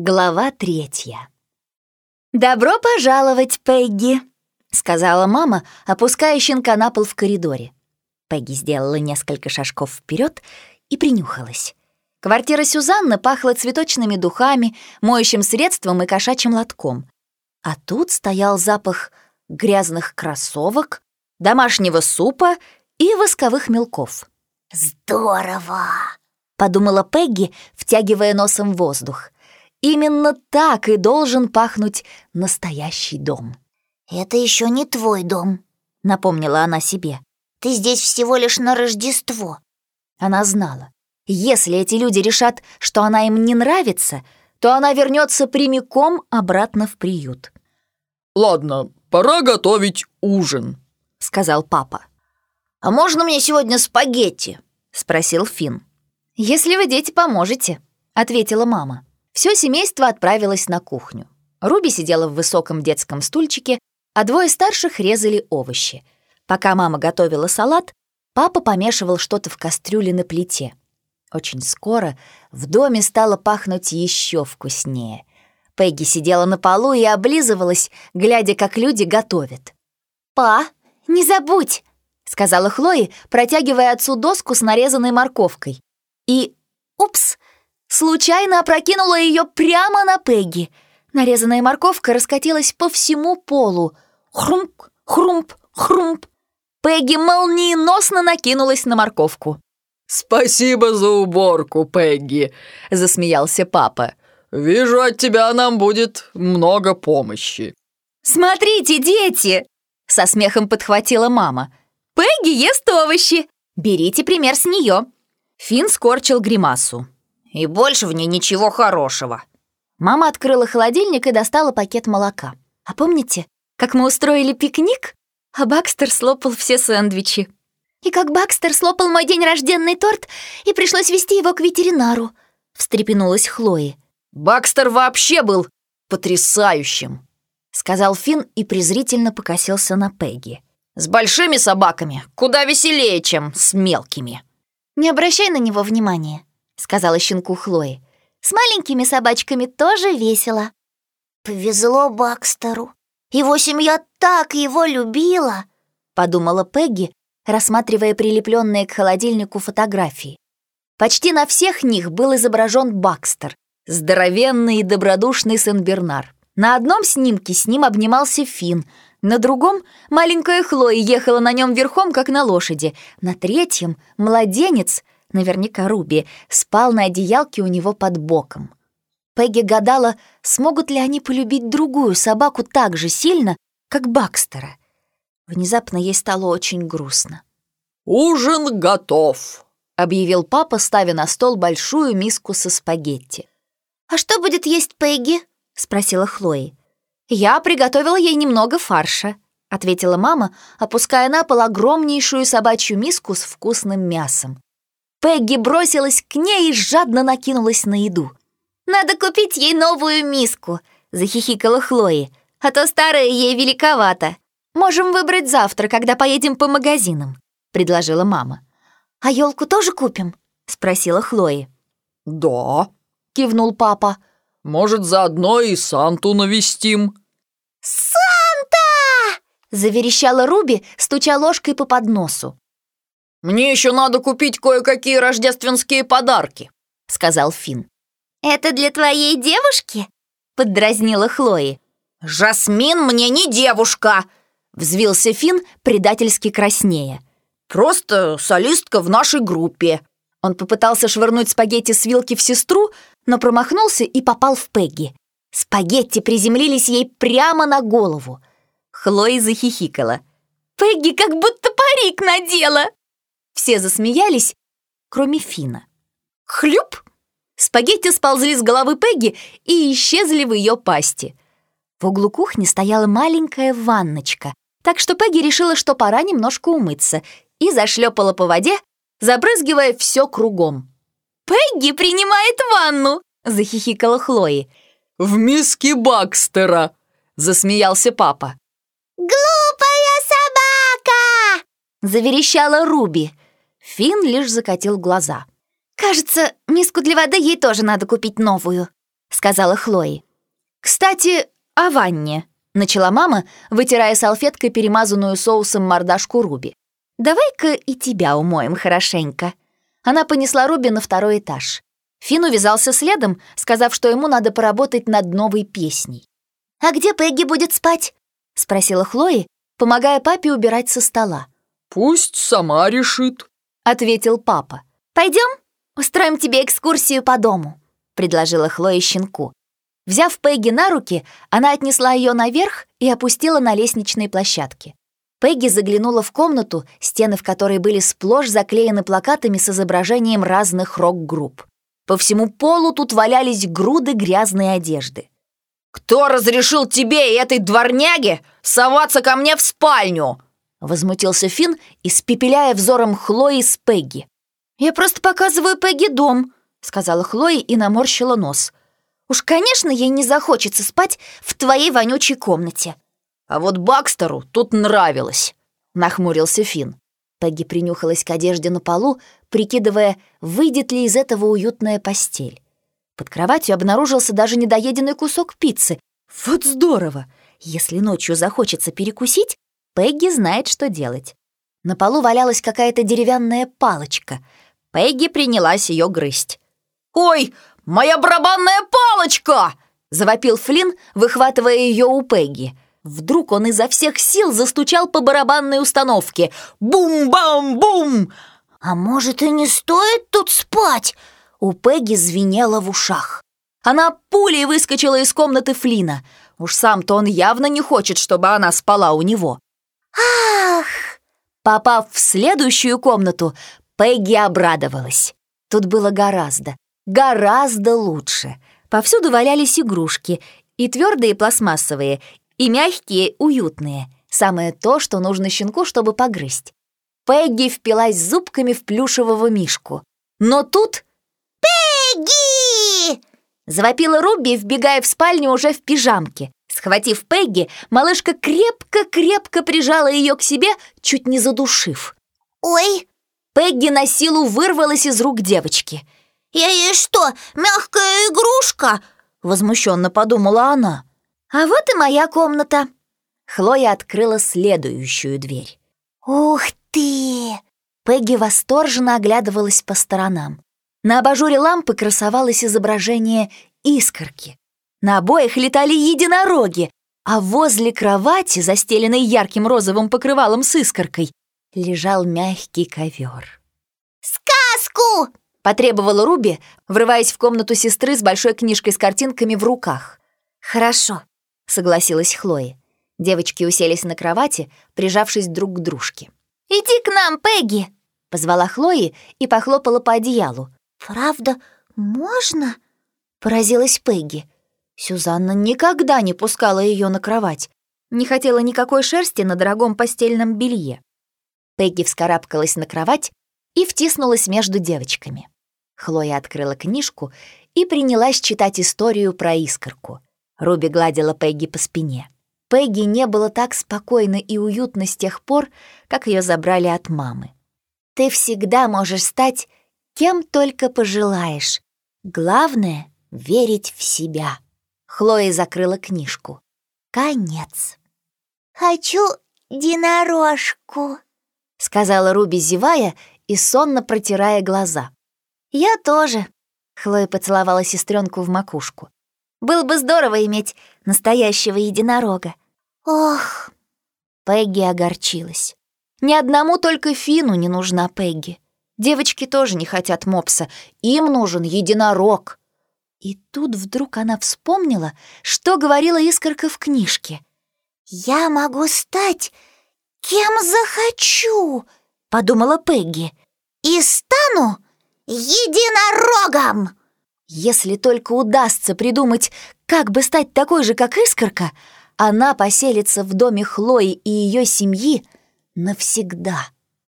Глава третья. «Добро пожаловать, Пегги!» — сказала мама, опуская щенка на пол в коридоре. Пегги сделала несколько шажков вперед и принюхалась. Квартира Сюзанны пахла цветочными духами, моющим средством и кошачьим лотком. А тут стоял запах грязных кроссовок, домашнего супа и восковых мелков. «Здорово!» — подумала Пегги, втягивая носом воздух — Именно так и должен пахнуть настоящий дом. «Это еще не твой дом», — напомнила она себе. «Ты здесь всего лишь на Рождество». Она знала, если эти люди решат, что она им не нравится, то она вернется прямиком обратно в приют. «Ладно, пора готовить ужин», — сказал папа. «А можно мне сегодня спагетти?» — спросил Финн. «Если вы, дети, поможете», — ответила мама. Все семейство отправилось на кухню. Руби сидела в высоком детском стульчике, а двое старших резали овощи. Пока мама готовила салат, папа помешивал что-то в кастрюле на плите. Очень скоро в доме стало пахнуть еще вкуснее. Пегги сидела на полу и облизывалась, глядя, как люди готовят. «Па, не забудь!» — сказала Хлои, протягивая отцу доску с нарезанной морковкой. И, упс, Случайно опрокинула ее прямо на Пегги. Нарезанная морковка раскатилась по всему полу. Хрумп, хрумп, хрумп. Пегги молниеносно накинулась на морковку. «Спасибо за уборку, Пегги», — засмеялся папа. «Вижу, от тебя нам будет много помощи». «Смотрите, дети!» — со смехом подхватила мама. «Пегги ест овощи! Берите пример с нее!» Финн скорчил гримасу. И больше в ней ничего хорошего. Мама открыла холодильник и достала пакет молока. А помните, как мы устроили пикник, а Бакстер слопал все сэндвичи? И как Бакстер слопал мой день рожденный торт, и пришлось вести его к ветеринару, встрепенулась Хлои. Бакстер вообще был потрясающим, сказал Финн и презрительно покосился на Пегги. С большими собаками куда веселее, чем с мелкими. Не обращай на него внимания сказала щенку Хлои. «С маленькими собачками тоже весело». «Повезло Бакстеру. Его семья так его любила», — подумала Пегги, рассматривая прилепленные к холодильнику фотографии. Почти на всех них был изображен Бакстер, здоровенный и добродушный Сен-Бернар. На одном снимке с ним обнимался Финн, на другом маленькая Хлоя ехала на нем верхом, как на лошади, на третьем — младенец — наверняка Руби, спал на одеялке у него под боком. Пегги гадала, смогут ли они полюбить другую собаку так же сильно, как Бакстера. Внезапно ей стало очень грустно. «Ужин готов», — объявил папа, ставя на стол большую миску со спагетти. «А что будет есть Пегги?» — спросила Хлои. «Я приготовила ей немного фарша», — ответила мама, опуская на пол огромнейшую собачью миску с вкусным мясом. Пегги бросилась к ней и жадно накинулась на еду. «Надо купить ей новую миску», — захихикала Хлои, «а то старая ей великовата. Можем выбрать завтра, когда поедем по магазинам», — предложила мама. «А елку тоже купим?» — спросила Хлои. «Да», — кивнул папа. «Может, заодно и Санту навестим?» «Санта!» — заверещала Руби, стуча ложкой по подносу. «Мне еще надо купить кое-какие рождественские подарки», — сказал Финн. «Это для твоей девушки?» — поддразнила Хлои. «Жасмин мне не девушка!» — взвился Финн, предательски краснея. «Просто солистка в нашей группе». Он попытался швырнуть спагетти с вилки в сестру, но промахнулся и попал в Пегги. Спагетти приземлились ей прямо на голову. Хлои захихикала. «Пегги как будто парик надела!» Все засмеялись, кроме Фина. Хлюп! Спагетти сползли с головы Пегги и исчезли в ее пасти. В углу кухни стояла маленькая ванночка, так что Пегги решила, что пора немножко умыться, и зашлепала по воде, забрызгивая все кругом. «Пегги принимает ванну!» — захихикала Хлои. «В миске Бакстера!» — засмеялся папа. «Глупая собака!» — заверещала Руби. Фин лишь закатил глаза. «Кажется, миску для воды ей тоже надо купить новую», — сказала Хлои. «Кстати, о ванне», — начала мама, вытирая салфеткой перемазанную соусом мордашку Руби. «Давай-ка и тебя умоем хорошенько». Она понесла Руби на второй этаж. Финн увязался следом, сказав, что ему надо поработать над новой песней. «А где Пегги будет спать?» — спросила Хлои, помогая папе убирать со стола. «Пусть сама решит», — ответил папа. «Пойдем, устроим тебе экскурсию по дому», — предложила Хлоя щенку. Взяв Пегги на руки, она отнесла ее наверх и опустила на лестничной площадке. Пегги заглянула в комнату, стены в которой были сплошь заклеены плакатами с изображением разных рок-групп. По всему полу тут валялись груды грязной одежды. «Кто разрешил тебе и этой дворняге соваться ко мне в спальню?» Возмутился Финн, испепеляя взором Хлои с Пегги. «Я просто показываю Пегги дом», — сказала Хлои и наморщила нос. «Уж, конечно, ей не захочется спать в твоей вонючей комнате». «А вот Бакстеру тут нравилось», — нахмурился Финн. Пегги принюхалась к одежде на полу, прикидывая, выйдет ли из этого уютная постель. Под кроватью обнаружился даже недоеденный кусок пиццы. Вот здорово! Если ночью захочется перекусить, Пегги знает, что делать. На полу валялась какая-то деревянная палочка. Пегги принялась ее грызть. «Ой, моя барабанная палочка!» — завопил Флинн, выхватывая ее у Пегги. Вдруг он изо всех сил застучал по барабанной установке. Бум-бам-бум! «А может, и не стоит тут спать?» У Пегги звенело в ушах. Она пулей выскочила из комнаты Флина. Уж сам-то он явно не хочет, чтобы она спала у него. «Ах!» Попав в следующую комнату, Пегги обрадовалась. Тут было гораздо, гораздо лучше. Повсюду валялись игрушки, и твердые пластмассовые, и мягкие, уютные. Самое то, что нужно щенку, чтобы погрызть. Пегги впилась зубками в плюшевого мишку. Но тут... «Пегги!» Завопила Руби, вбегая в спальню уже в пижамке. Схватив Пегги, малышка крепко-крепко прижала ее к себе, чуть не задушив. «Ой!» Пегги на силу вырвалась из рук девочки. «Я ей что, мягкая игрушка?» Возмущенно подумала она. «А вот и моя комната». Хлоя открыла следующую дверь. «Ух ты!» Пегги восторженно оглядывалась по сторонам. На абажуре лампы красовалось изображение искорки. На обоих летали единороги, а возле кровати, застеленной ярким розовым покрывалом с искоркой, лежал мягкий ковер. «Сказку!» — потребовала Руби, врываясь в комнату сестры с большой книжкой с картинками в руках. «Хорошо», — согласилась Хлоя. Девочки уселись на кровати, прижавшись друг к дружке. «Иди к нам, Пегги!» — позвала Хлои и похлопала по одеялу. «Правда, можно?» — поразилась Пегги. Сюзанна никогда не пускала ее на кровать, не хотела никакой шерсти на дорогом постельном белье. Пегги вскарабкалась на кровать и втиснулась между девочками. Хлоя открыла книжку и принялась читать историю про искорку. Руби гладила Пегги по спине. Пегги не было так спокойно и уютно с тех пор, как ее забрали от мамы. «Ты всегда можешь стать кем только пожелаешь. Главное — верить в себя». Хлоя закрыла книжку. Конец. «Хочу единорожку», — сказала Руби, зевая и сонно протирая глаза. «Я тоже», — Хлоя поцеловала сестренку в макушку. «Было бы здорово иметь настоящего единорога». «Ох!» Пегги огорчилась. Ни одному только Фину не нужна Пегги. Девочки тоже не хотят мопса, им нужен единорог. И тут вдруг она вспомнила, что говорила искорка в книжке. «Я могу стать кем захочу», — подумала Пегги. «И стану единорогом!» Если только удастся придумать, как бы стать такой же, как искорка, она поселится в доме Хлои и ее семьи навсегда.